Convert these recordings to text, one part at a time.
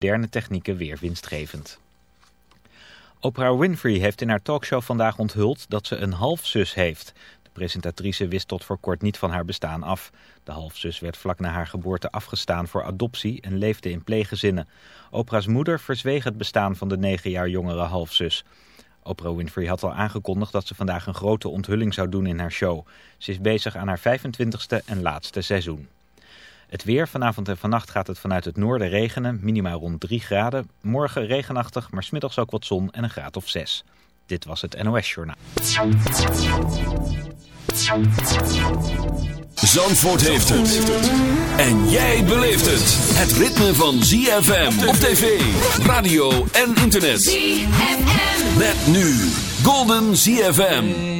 moderne technieken weer winstgevend. Oprah Winfrey heeft in haar talkshow vandaag onthuld dat ze een halfzus heeft. De presentatrice wist tot voor kort niet van haar bestaan af. De halfzus werd vlak na haar geboorte afgestaan voor adoptie en leefde in pleeggezinnen. Oprah's moeder verzweeg het bestaan van de negen jaar jongere halfzus. Oprah Winfrey had al aangekondigd dat ze vandaag een grote onthulling zou doen in haar show. Ze is bezig aan haar 25ste en laatste seizoen. Het weer, vanavond en vannacht gaat het vanuit het noorden regenen, minimaal rond 3 graden. Morgen regenachtig, maar smiddags ook wat zon en een graad of 6. Dit was het NOS Journaal. Zandvoort heeft het. En jij beleeft het. Het ritme van ZFM op tv, radio en internet. ZFM. Met nu Golden ZFM.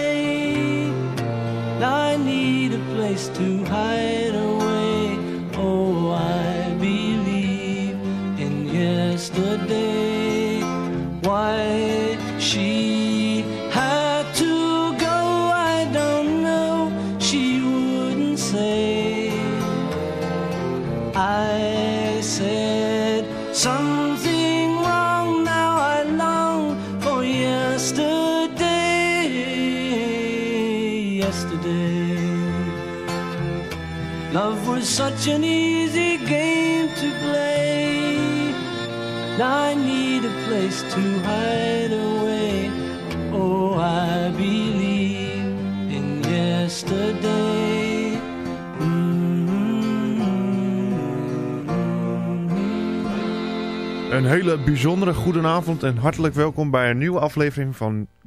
Need a place to hide away. Such an easy game to play. Now I need a place to hide away. Oh, I believe in yesterday. Een hele bijzondere goedenavond en hartelijk welkom bij een nieuwe aflevering van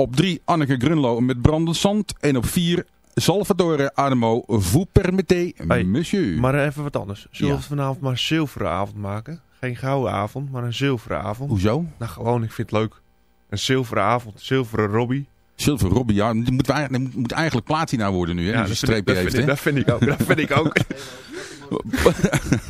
Op 3 Anneke Grunlo met Brandend Zand. En op 4 Salvatore Adamo Vous permettez, Hey, monsieur. Maar even wat anders. Zullen we Ja. vanavond maar een zilveren avond maken? Geen gouden avond, maar een zilveren avond. Hoezo? Nou, gewoon, ik vind het leuk. Een zilveren avond, zilveren Robbie. Silver Robbie, ja, die moet, die moet eigenlijk platina worden nu. Hè, Ja, je dat vind, ik, streepje dat, heeft. vind ik, hè? dat vind ik ook. Dat vind ik ook.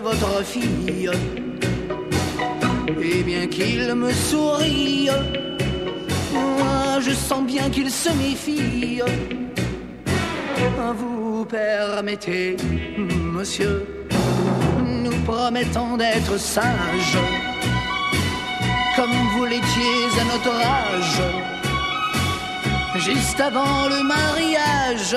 Votre fille. Et bien qu'il me sourie, moi je sens bien qu'il se méfie. Vous permettez, monsieur, nous promettons d'être sages, comme vous l'étiez à notre âge, juste avant le mariage.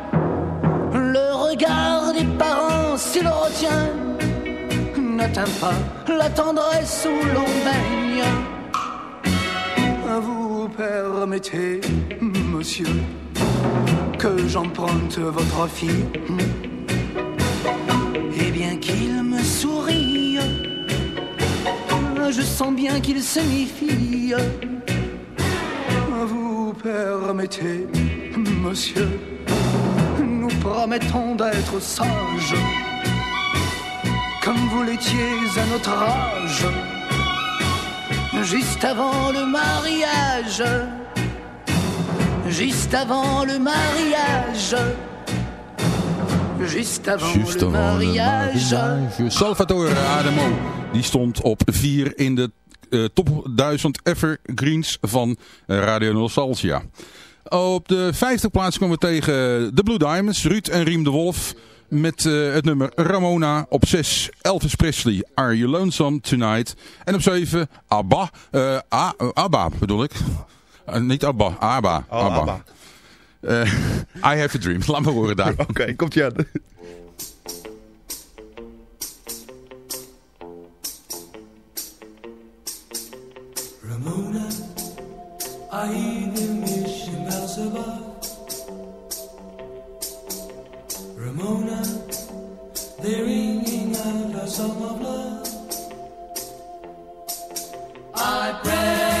Le regard des parents, s'il retient, n'atteint pas la tendresse où l'on baigne. Vous permettez, monsieur, que j'emprunte votre fille? Et bien qu'il me sourie, je sens bien qu'il se méfie. Vous permettez, monsieur, promettons d'être sages, comme vous l'étiez à notre âge, juste avant le mariage, juste avant le mariage. Juste avant Just le avant de mariage. mariage. Salvatore Adamo. Die stond op 4 in de eh, top 1000 evergreens van Radio Nostalgia. Op de vijfde plaats komen we tegen de Blue Diamonds. Ruud en Riem de Wolf. Met eh, het nummer Ramona. Op 6 Elvis Presley. Are You Lonesome Tonight. En op 7 Abba. eh, A- eh, Abba bedoel ik. Niet Abba. Abba. Oh, Abba. Eh, I Have a Dream. Laat me horen daar. Oké, komt ie aan. Ramona, I Ramona, they're ringing out a song of love. I press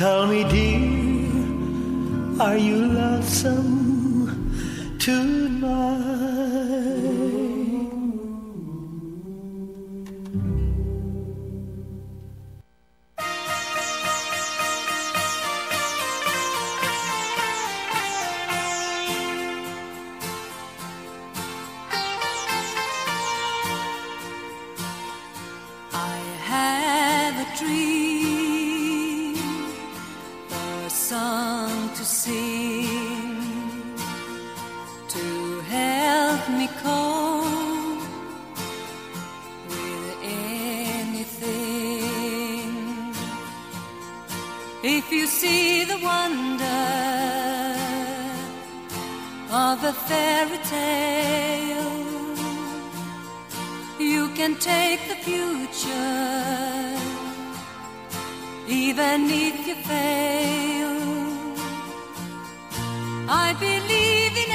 Tell me, dear, are you lonesome tonight? Fairy tale. You can take the future, even if you fail. I believe in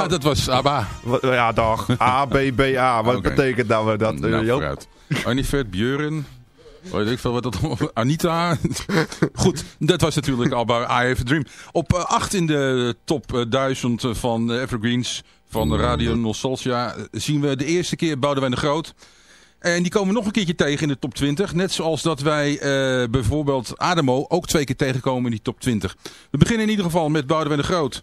Nou, dat was ABBA. Ja, dag. A, B, B, A. Wat betekent dat we dat? eh, Nou, Joop? vooruit. Anifet, Björn. Weet ik veel wat dat... Anita. Goed, dat was natuurlijk ABBA, I Have a Dream. Op 8 in de top eh, 1000 van de Evergreens van Radio Nostalgia eh, zien we de eerste keer Boudewijn de Groot. En die komen we nog een keertje tegen in de top 20. Net zoals dat wij eh, bijvoorbeeld Ademo ook twee keer tegenkomen in die top 20. We beginnen in ieder geval met Boudewijn de Groot.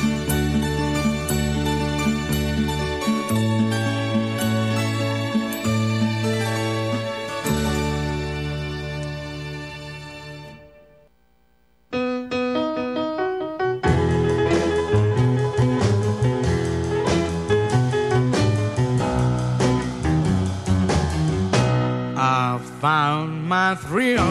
Found my thrill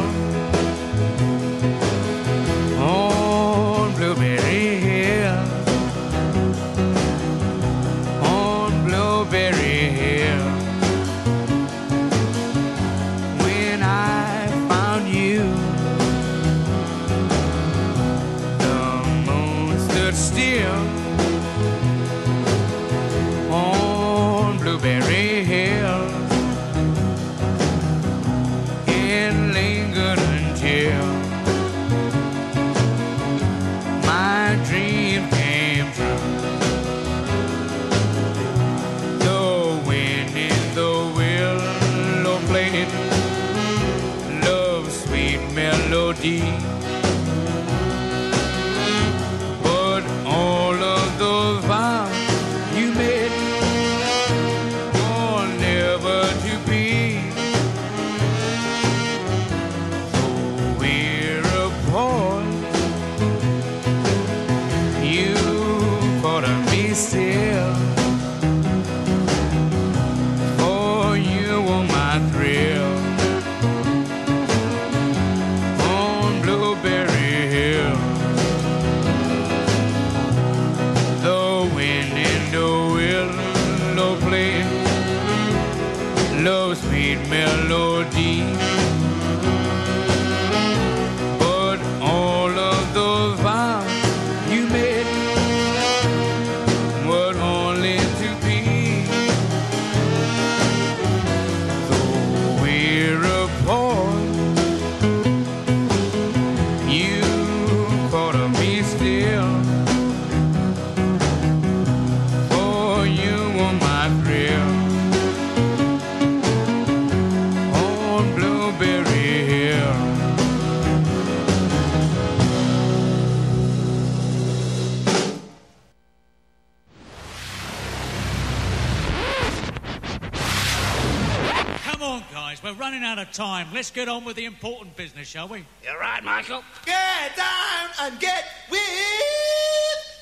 Let's get on with the important business, shall we? You're right, Michael. Get down and get with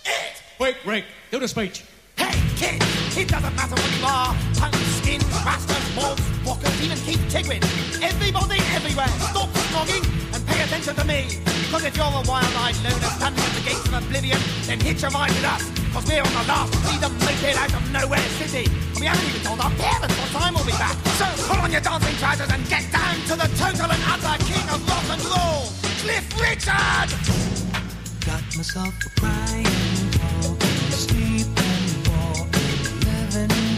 it. Quick, Rick, do the speech. Hey, kid, it doesn't matter what you are. Punks, skins, bastards, mobs, walkers, even Keith Chegwin. Everybody, everywhere, stop snogging and pay attention to me. Because if you're a wild-eyed loner standing at the gates of oblivion, then hitch a ride with us. Because we're on the last freedom moped out of nowhere city. And we haven't even told our parents what time we'll be back. So pull on your dancing trousers and get down to the total and utter king of rock and roll, Cliff Richard! Got myself a crying, sleeping, living.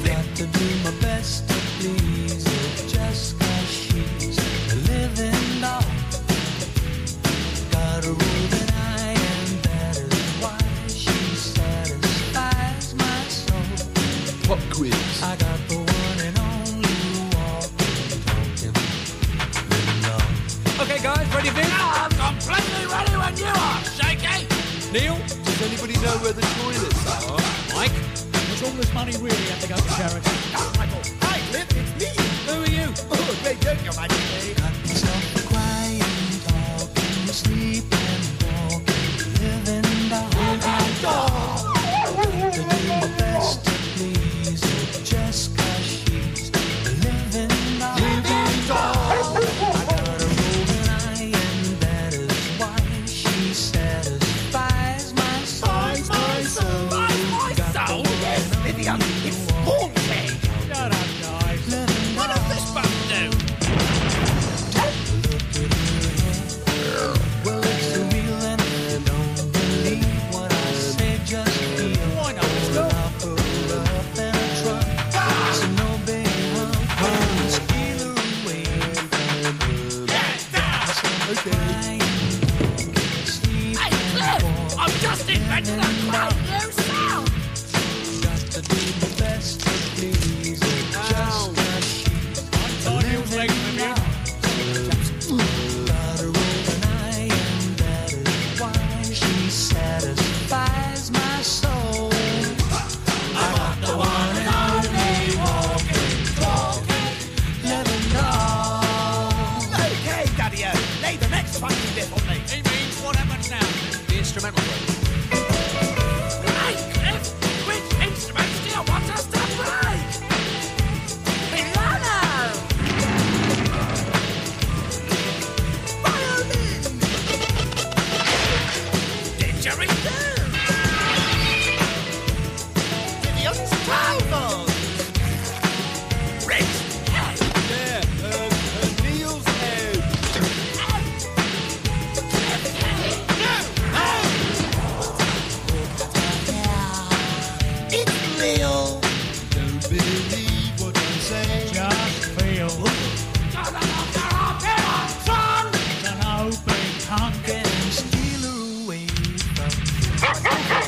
Got to do my best to please Okay, guys, ready, I'm completely ready when you are, Shaky! Neil? Does anybody know where the toilets are? Oh, Mike? Does all this money really have to go to charity? Oh, Michael. Hi, Cliff, it's me. Who are you? Oh, great joke, Your Majesty.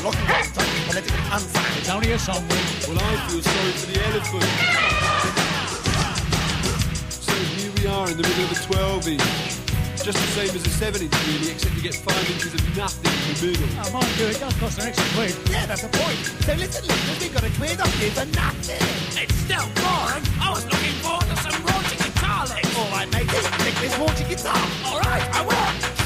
Locking up, trying politically unsound. It's only a song, Well, I feel sorry for the elephant. So here we are in the middle of a 12 inch. Just the same as a 7 inch, really, except you get 5 inches of nothing in the middle. Oh, mind you, it does cost an extra quid. Yeah, that's the point. So listen, listeners, we've got a quid off you for nothing. It's still boring. I was looking forward to some raunchy guitar licks. All right, matey, pick this raunchy guitar. All right, I will.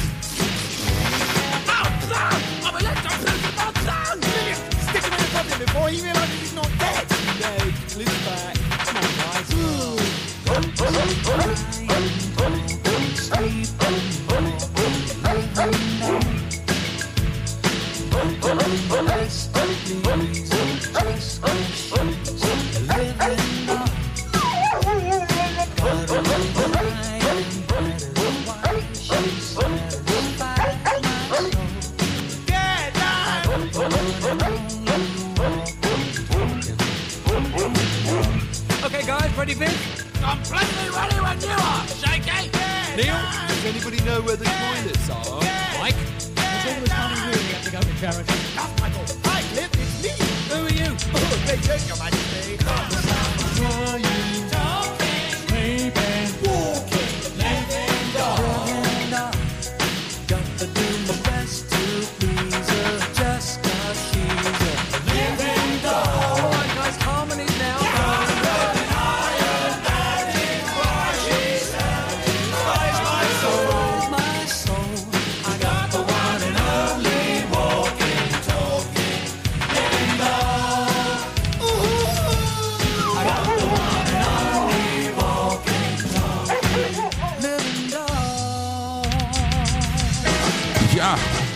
Before he realises he's not dead. Yay, Cliff's back. Come on, guys.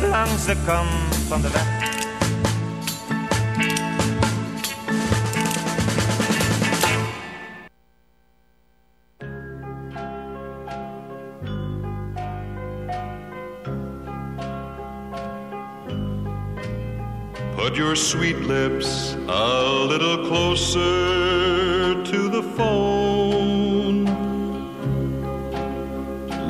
langs de kant van de weg. Put your sweet lips a little closer to the phone.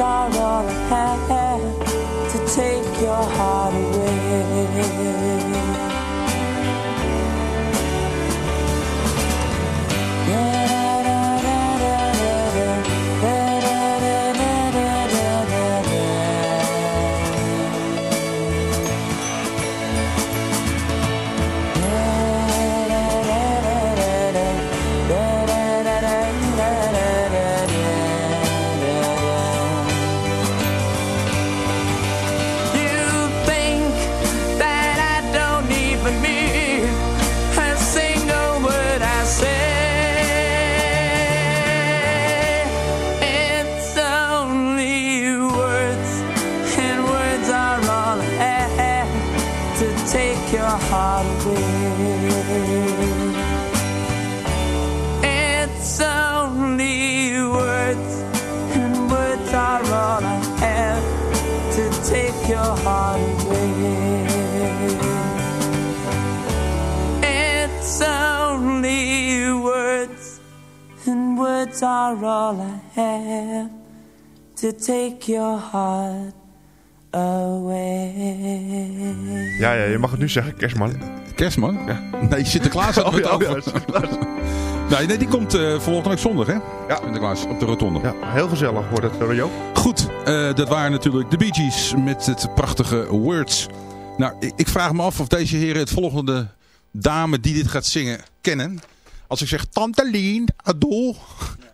Are all I have words are all I have to take your heart away. Ja, ja, je mag het nu zeggen, kerstman. Kerstman? Ja. Nee, Sinterklaas had Oh, het ja, over. ja, Sinterklaas. nee, nee, die komt eh volgende week zondag, hè? Ja. Sinterklaas, op de rotonde. Ja, heel gezellig wordt het, Joop. Goed, eh, dat waren natuurlijk de Bee Gees met het prachtige Words. Nou, ik, ik vraag me af of deze heren het volgende dame die dit gaat zingen kennen. Als ik zeg Tante Lien, Adol,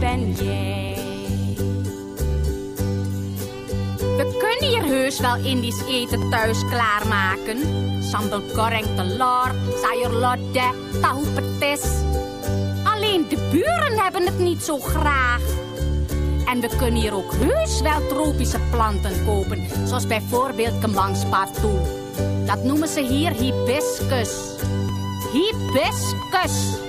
Ben jij. We kunnen hier heus wel Indisch eten thuis klaarmaken. Sambal goreng telur, sayur lodeh, tahu petis. Alleen de buren hebben het niet zo graag. En we kunnen hier ook heus wel tropische planten kopen. Zoals bijvoorbeeld kembangspartoe. Dat noemen ze hier hibiscus. Hibiscus.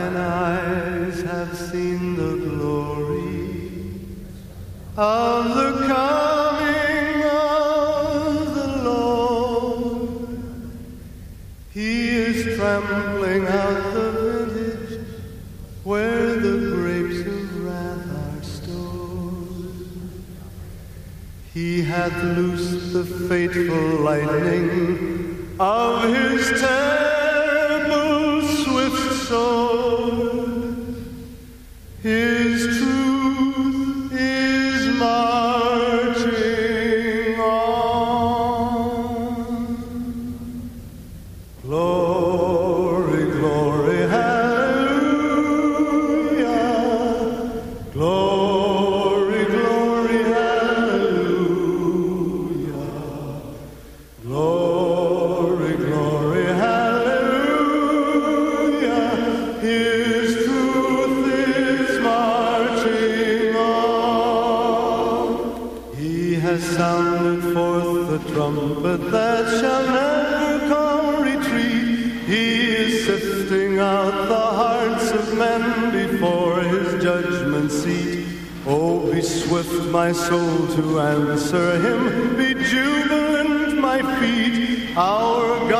Mine eyes have seen the glory of the coming of the Lord. He is trampling out the vintage where the grapes of wrath are stored. He hath loosed the fateful lightning of his terrible soul. men before his judgment seat. Oh, be swift, my soul, to answer him. Be jubilant, my feet. Our God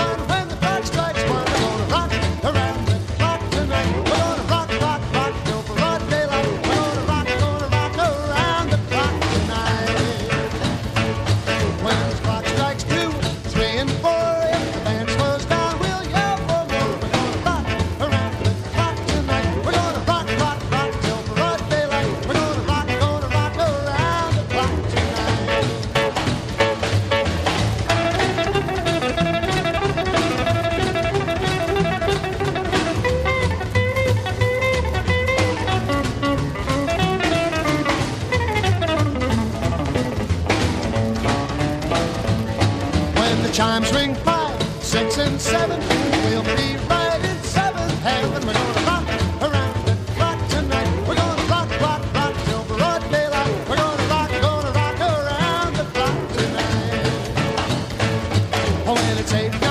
and seven, we'll be right in seventh heaven. We're gonna rock around the clock tonight. We're gonna rock, rock, rock till broad daylight. We're gonna rock, gonna rock around the clock tonight. Oh, when it's eight,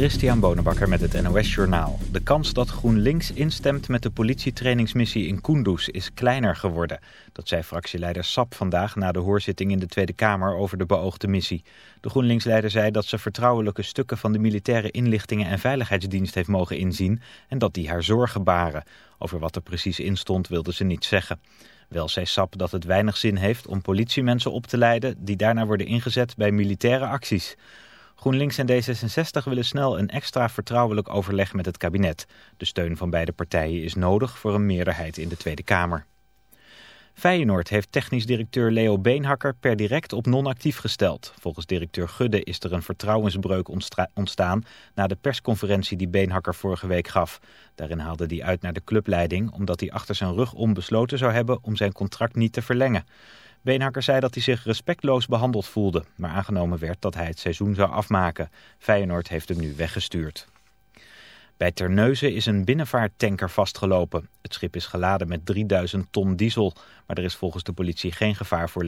Christian Bonenbakker met het NOS Journaal. De kans dat GroenLinks instemt met de politietrainingsmissie in Kunduz is kleiner geworden. Dat zei fractieleider Sap vandaag na de hoorzitting in de Tweede Kamer over de beoogde missie. De GroenLinks-leider zei dat ze vertrouwelijke stukken van de militaire inlichtingen en veiligheidsdienst heeft mogen inzien en dat die haar zorgen baren. Over wat er precies in stond wilde ze niet zeggen. Wel zei Sap dat het weinig zin heeft om politiemensen op te leiden die daarna worden ingezet bij militaire acties. GroenLinks en D66 willen snel een extra vertrouwelijk overleg met het kabinet. De steun van beide partijen is nodig voor een meerderheid in de Tweede Kamer. Feyenoord heeft technisch directeur Leo Beenhakker per direct op non-actief gesteld. Volgens directeur Gudde is er een vertrouwensbreuk ontstaan na de persconferentie die Beenhakker vorige week gaf. Daarin haalde hij uit naar de clubleiding omdat hij achter zijn rug om besloten zou hebben om zijn contract niet te verlengen. Beenhakker zei dat hij zich respectloos behandeld voelde, maar aangenomen werd dat hij het seizoen zou afmaken. Feyenoord heeft hem nu weggestuurd. Bij Terneuzen is een binnenvaarttanker vastgelopen. Het schip is geladen met 3000 ton diesel, maar er is volgens de politie geen gevaar voor